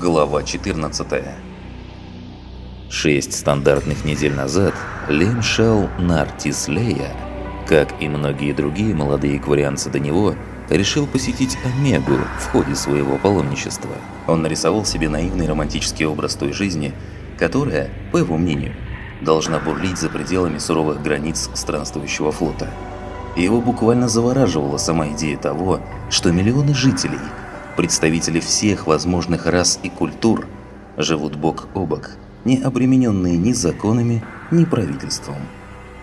Глава 14 Шесть стандартных недель назад Лем шел на Артислея, как и многие другие молодые кварианцы до него, решил посетить Омегу в ходе своего паломничества. Он нарисовал себе наивный романтический образ той жизни, которая, по его мнению, должна бурлить за пределами суровых границ странствующего флота. Его буквально завораживала сама идея того, что миллионы жителей – представители всех возможных рас и культур живут бок о бок, не обремененные ни законами, ни правительством.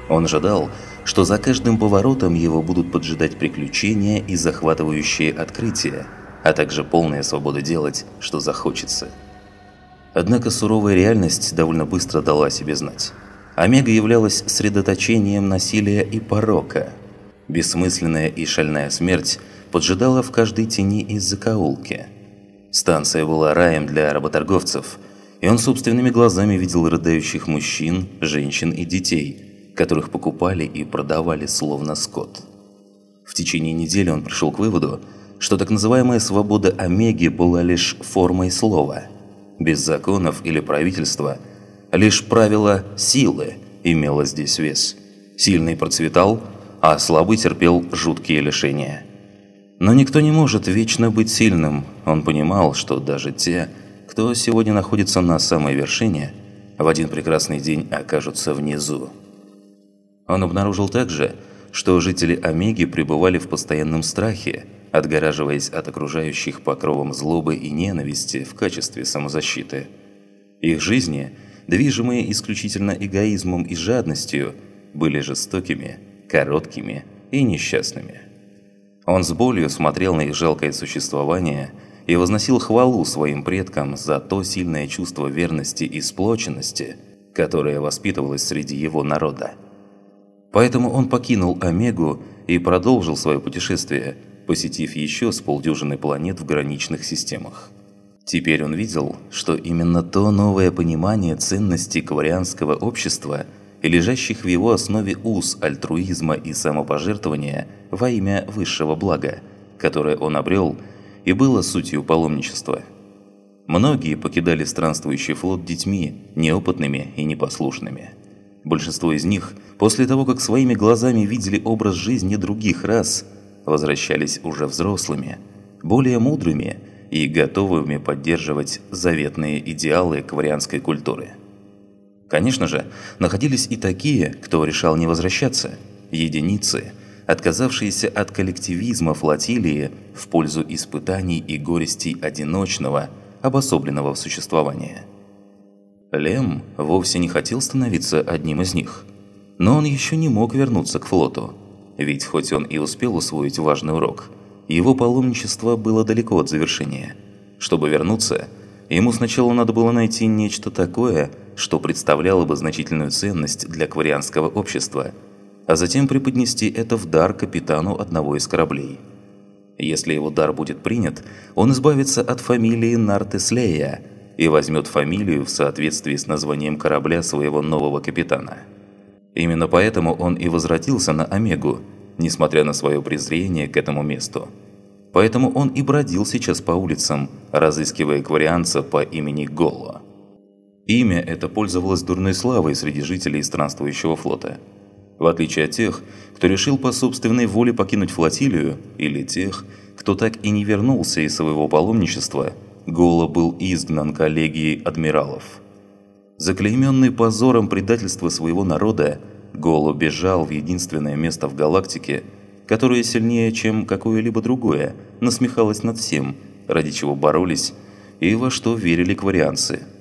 Он ожидал, что за каждым поворотом его будут поджидать приключения и захватывающие открытия, а также полная свобода делать, что захочется. Однако суровая реальность довольно быстро дала себе знать. Омега являлась средоточением насилия и порока. Бессмысленная и шальная смерть – поджидала в каждой тени из закоулки. Станция была раем для работорговцев, и он собственными глазами видел рыдающих мужчин, женщин и детей, которых покупали и продавали словно скот. В течение недели он пришел к выводу, что так называемая свобода Омеги была лишь формой слова. Без законов или правительства, лишь правило силы имело здесь вес. Сильный процветал, а слабый терпел жуткие лишения. Но никто не может вечно быть сильным. Он понимал, что даже те, кто сегодня находится на самой вершине, в один прекрасный день окажутся внизу. Он обнаружил также, что жители Омеги пребывали в постоянном страхе, отгораживаясь от окружающих покровом злобы и ненависти в качестве самозащиты. Их жизни, движимые исключительно эгоизмом и жадностью, были жестокими, короткими и несчастными. Он с болью смотрел на их жалкое существование и возносил хвалу своим предкам за то сильное чувство верности и сплоченности, которое воспитывалось среди его народа. Поэтому он покинул Омегу и продолжил свое путешествие, посетив еще с полдюжины планет в граничных системах. Теперь он видел, что именно то новое понимание ценностей кварианского общества – и лежащих в его основе уз альтруизма и самопожертвования во имя высшего блага, которое он обрел и было сутью паломничества. Многие покидали странствующий флот детьми, неопытными и непослушными. Большинство из них, после того, как своими глазами видели образ жизни других рас, возвращались уже взрослыми, более мудрыми и готовыми поддерживать заветные идеалы кварианской культуры. Конечно же, находились и такие, кто решал не возвращаться, единицы, отказавшиеся от коллективизма флотилии в пользу испытаний и горестей одиночного, обособленного существования. Лем вовсе не хотел становиться одним из них, но он еще не мог вернуться к флоту, ведь хоть он и успел усвоить важный урок, его паломничество было далеко от завершения. Чтобы вернуться, ему сначала надо было найти нечто такое – что представляло бы значительную ценность для кварианского общества, а затем преподнести это в дар капитану одного из кораблей. Если его дар будет принят, он избавится от фамилии Нартеслея и возьмет фамилию в соответствии с названием корабля своего нового капитана. Именно поэтому он и возвратился на Омегу, несмотря на свое презрение к этому месту. Поэтому он и бродил сейчас по улицам, разыскивая кварианца по имени Голло. Имя это пользовалось дурной славой среди жителей странствующего флота. В отличие от тех, кто решил по собственной воле покинуть флотилию, или тех, кто так и не вернулся из своего паломничества, Голо был изгнан коллегией адмиралов. Заклейменный позором предательства своего народа, Голо бежал в единственное место в галактике, которое сильнее, чем какое-либо другое, насмехалось над всем, ради чего боролись и во что верили кварианцы –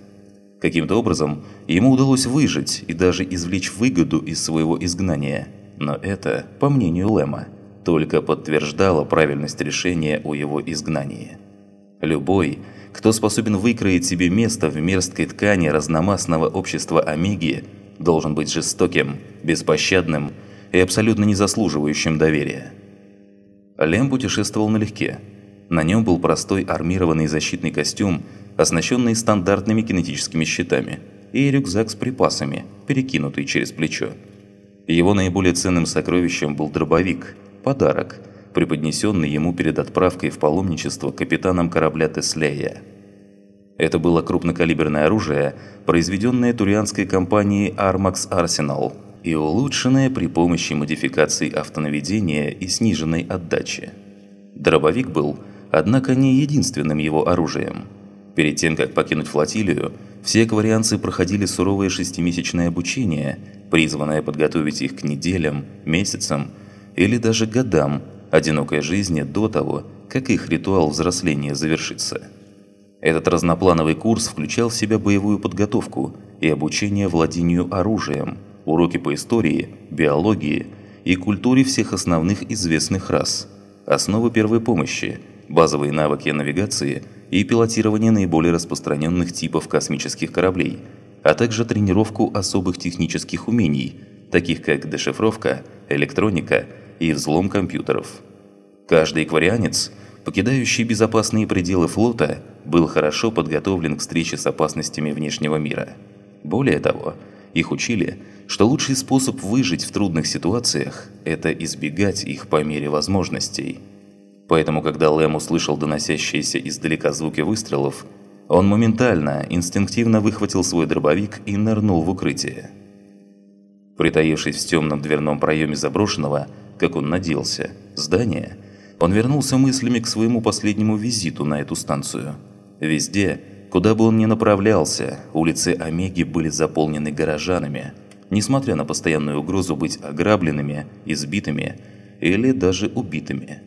Каким-то образом ему удалось выжить и даже извлечь выгоду из своего изгнания. Но это, по мнению Лэма, только подтверждало правильность решения о его изгнании. Любой, кто способен выкроить себе место в мерзкой ткани разномастного общества Омеги, должен быть жестоким, беспощадным и абсолютно не заслуживающим доверия. Лем путешествовал налегке. На нем был простой армированный защитный костюм оснащенный стандартными кинетическими щитами, и рюкзак с припасами, перекинутый через плечо. Его наиболее ценным сокровищем был дробовик, подарок, преподнесенный ему перед отправкой в паломничество капитаном корабля Теслея. Это было крупнокалиберное оружие, произведенное турианской компанией Armax Arsenal и улучшенное при помощи модификаций автонаведения и сниженной отдачи. Дробовик был, однако, не единственным его оружием. Перед тем, как покинуть флотилию, все акварианцы проходили суровое шестимесячное обучение, призванное подготовить их к неделям, месяцам или даже годам одинокой жизни до того, как их ритуал взросления завершится. Этот разноплановый курс включал в себя боевую подготовку и обучение владению оружием, уроки по истории, биологии и культуре всех основных известных рас, основы первой помощи, базовые навыки навигации и пилотирование наиболее распространенных типов космических кораблей, а также тренировку особых технических умений, таких как дешифровка, электроника и взлом компьютеров. Каждый экварианец – покидающий безопасные пределы флота, был хорошо подготовлен к встрече с опасностями внешнего мира. Более того, их учили, что лучший способ выжить в трудных ситуациях – это избегать их по мере возможностей. Поэтому, когда Лэм услышал доносящиеся издалека звуки выстрелов, он моментально, инстинктивно выхватил свой дробовик и нырнул в укрытие. Притаившись в темном дверном проеме заброшенного, как он надеялся, здания – он вернулся мыслями к своему последнему визиту на эту станцию. Везде, куда бы он ни направлялся, улицы Омеги были заполнены горожанами, несмотря на постоянную угрозу быть ограбленными, избитыми или даже убитыми.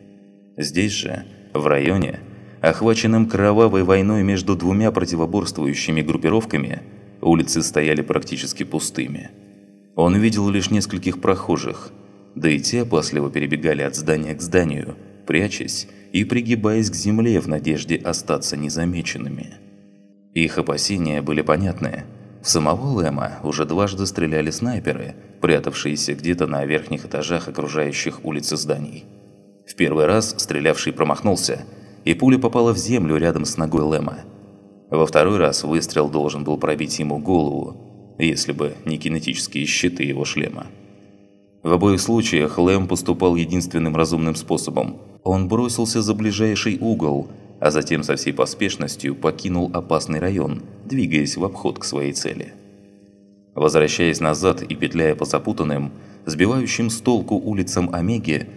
Здесь же, в районе, охваченном кровавой войной между двумя противоборствующими группировками, улицы стояли практически пустыми. Он видел лишь нескольких прохожих, да и те опасливо перебегали от здания к зданию – прячась и пригибаясь к земле в надежде остаться незамеченными. Их опасения были понятны. В самого Лэма уже дважды стреляли снайперы, прятавшиеся где-то на верхних этажах окружающих улицы зданий. В первый раз стрелявший промахнулся, и пуля попала в землю рядом с ногой Лэма. Во второй раз выстрел должен был пробить ему голову, если бы не кинетические щиты его шлема. В обоих случаях Лэм поступал единственным разумным способом. Он бросился за ближайший угол, а затем со всей поспешностью покинул опасный район, двигаясь в обход к своей цели. Возвращаясь назад и петляя по запутанным, сбивающим с толку улицам Омеги,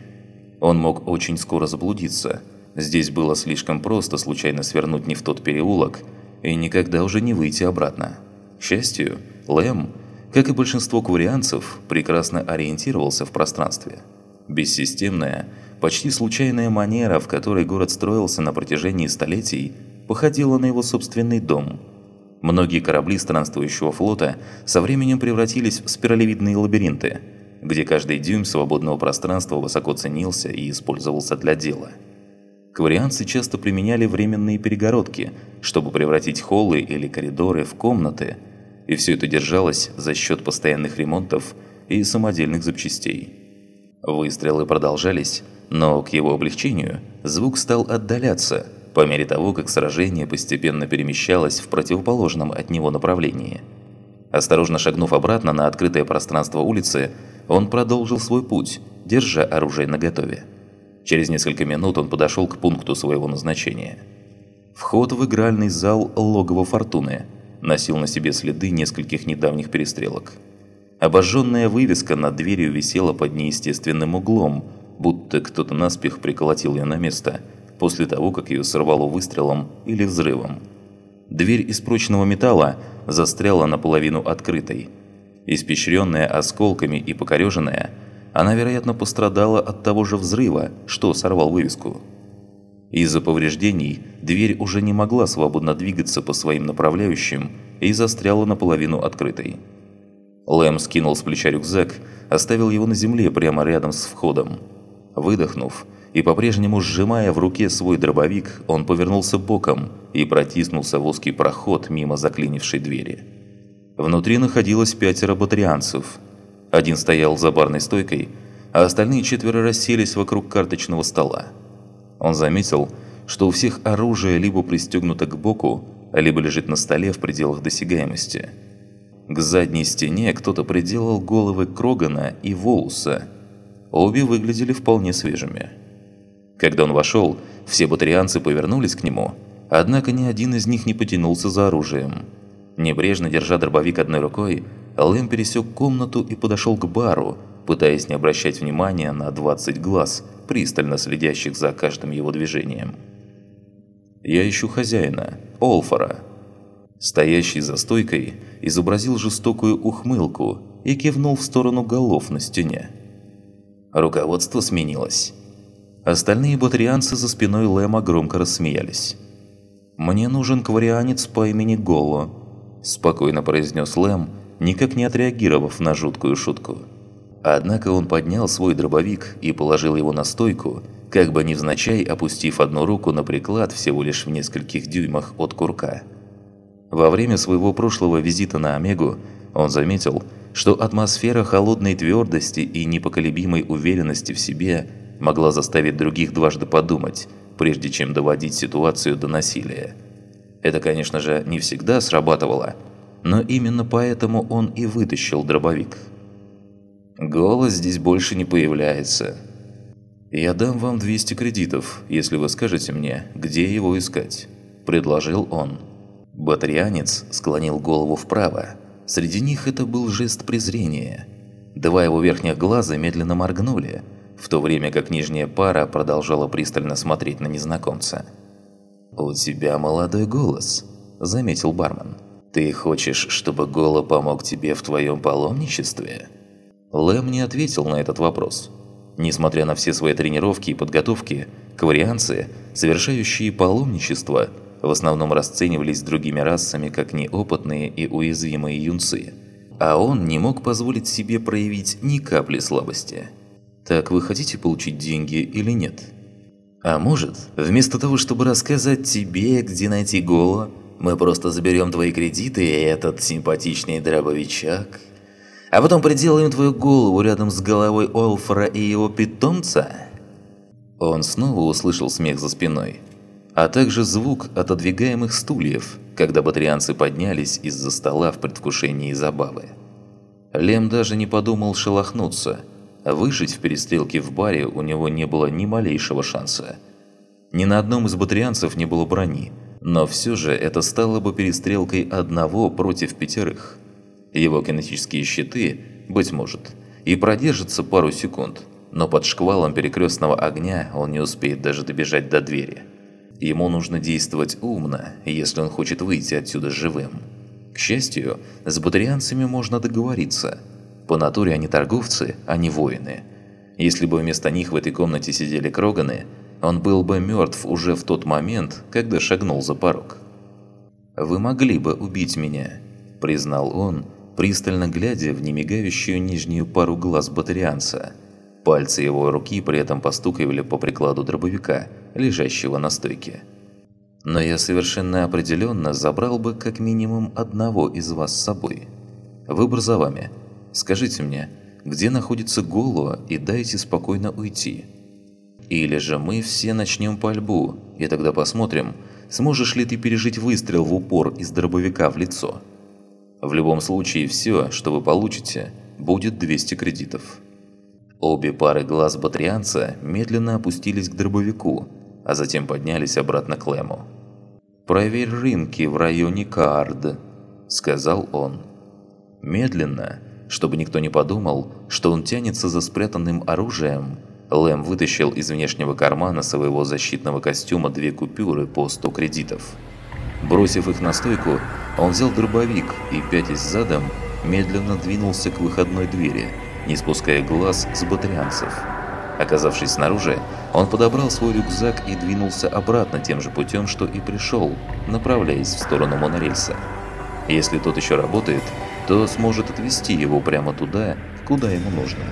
он мог очень скоро заблудиться. Здесь было слишком просто случайно свернуть не в тот переулок и никогда уже не выйти обратно. К счастью, Лэм – как и большинство кварианцев, прекрасно ориентировался в пространстве. Бессистемная, почти случайная манера, в которой город строился на протяжении столетий, походила на его собственный дом. Многие корабли странствующего флота со временем превратились в спиралевидные лабиринты, где каждый дюйм свободного пространства высоко ценился и использовался для дела. Кварианцы часто применяли временные перегородки, чтобы превратить холлы или коридоры в комнаты – и все это держалось за счет постоянных ремонтов и самодельных запчастей. Выстрелы продолжались, но к его облегчению звук стал отдаляться по мере того, как сражение постепенно перемещалось в противоположном от него направлении. Осторожно шагнув обратно на открытое пространство улицы, он продолжил свой путь, держа оружие наготове. Через несколько минут он подошел к пункту своего назначения. Вход в игральный зал логово Фортуны – носил на себе следы нескольких недавних перестрелок. Обожженная вывеска над дверью висела под неестественным углом, будто кто-то наспех приколотил ее на место, после того, как ее сорвало выстрелом или взрывом. Дверь из прочного металла застряла наполовину открытой. Испещренная осколками и покореженная, она, вероятно, пострадала от того же взрыва, что сорвал вывеску. Из-за повреждений дверь уже не могла свободно двигаться по своим направляющим и застряла наполовину открытой. Лэм скинул с плеча рюкзак, оставил его на земле прямо рядом с входом. Выдохнув и по-прежнему сжимая в руке свой дробовик, он повернулся боком и протиснулся в узкий проход мимо заклинившей двери. Внутри находилось пятеро батарианцев. Один стоял за барной стойкой, а остальные четверо расселись вокруг карточного стола. Он заметил, что у всех оружие либо пристегнуто к боку, либо лежит на столе в пределах досягаемости. К задней стене кто-то приделал головы Крогана и Воуса. Обе выглядели вполне свежими. Когда он вошел, все батарианцы повернулись к нему, Однако ни один из них не потянулся за оружием. Небрежно держа дробовик одной рукой, Лэм пересек комнату и подошел к бару, пытаясь не обращать внимания на 20 глаз, пристально следящих за каждым его движением. «Я ищу хозяина, Олфора». Стоящий за стойкой изобразил жестокую ухмылку и кивнул в сторону голов на стене. Руководство сменилось. Остальные батарианцы за спиной Лэма громко рассмеялись. «Мне нужен кварианец по имени Голо», – спокойно произнес Лэм, никак не отреагировав на жуткую шутку. Однако он поднял свой дробовик и положил его на стойку, как бы невзначай опустив одну руку на приклад всего лишь в нескольких дюймах от курка. Во время своего прошлого визита на Омегу он заметил, что атмосфера холодной твердости и непоколебимой уверенности в себе могла заставить других дважды подумать, прежде чем доводить ситуацию до насилия. Это, конечно же, не всегда срабатывало, но именно поэтому он и вытащил дробовик. Голос здесь больше не появляется. «Я дам вам 200 кредитов, если вы скажете мне, где его искать», – предложил он. Батарианец склонил голову вправо. Среди них это был жест презрения. Два его верхних глаза медленно моргнули, в то время как нижняя пара продолжала пристально смотреть на незнакомца. «У тебя молодой голос», – заметил бармен. «Ты хочешь, чтобы Голо помог тебе в твоем паломничестве?» Лэм не ответил на этот вопрос. Несмотря на все свои тренировки и подготовки, кварианцы, совершающие паломничество, в основном расценивались другими расами как неопытные и уязвимые юнцы. А он не мог позволить себе проявить ни капли слабости. «Так вы хотите получить деньги или нет?» «А может, вместо того, чтобы рассказать тебе, где найти Голо, мы просто заберем твои кредиты и этот симпатичный дробовичок?» а потом приделаем твою голову рядом с головой Олфора и его питомца?» Он снова услышал смех за спиной, а также звук отодвигаемых стульев, когда батарианцы поднялись из-за стола в предвкушении забавы. Лем даже не подумал шелохнуться. Выжить в перестрелке в баре у него не было ни малейшего шанса. Ни на одном из батарианцев не было брони, но все же это стало бы перестрелкой одного против пятерых. Его кинетические щиты, быть может, и продержатся пару секунд, но под шквалом перекрестного огня он не успеет даже добежать до двери. Ему нужно действовать умно, если он хочет выйти отсюда живым. К счастью, с батарианцами можно договориться. По натуре они торговцы, а не воины. Если бы вместо них в этой комнате сидели Кроганы, он был бы мертв уже в тот момент, когда шагнул за порог. «Вы могли бы убить меня», – признал он, пристально глядя в немигающую нижнюю пару глаз батарианца. Пальцы его руки при этом постукивали по прикладу дробовика, лежащего на стойке. «Но я совершенно определенно забрал бы как минимум одного из вас с собой. Выбор за вами. Скажите мне, где находится Голуа и дайте спокойно уйти. Или же мы все начнем пальбу, и тогда посмотрим, сможешь ли ты пережить выстрел в упор из дробовика в лицо». В любом случае, все, что вы получите, будет 200 кредитов. Обе пары глаз батрианца медленно опустились к дробовику, а затем поднялись обратно к Лэму. «Проверь рынки в районе Каард», – сказал он. Медленно, чтобы никто не подумал, что он тянется за спрятанным оружием, Лэм вытащил из внешнего кармана своего защитного костюма две купюры по 100 кредитов. Бросив их на стойку, он взял дробовик и, пятясь задом, медленно двинулся к выходной двери, не спуская глаз с батарианцев. Оказавшись снаружи, он подобрал свой рюкзак и двинулся обратно тем же путем, что и пришел, направляясь в сторону монорельса. Если тот еще работает, то сможет отвезти его прямо туда, куда ему нужно.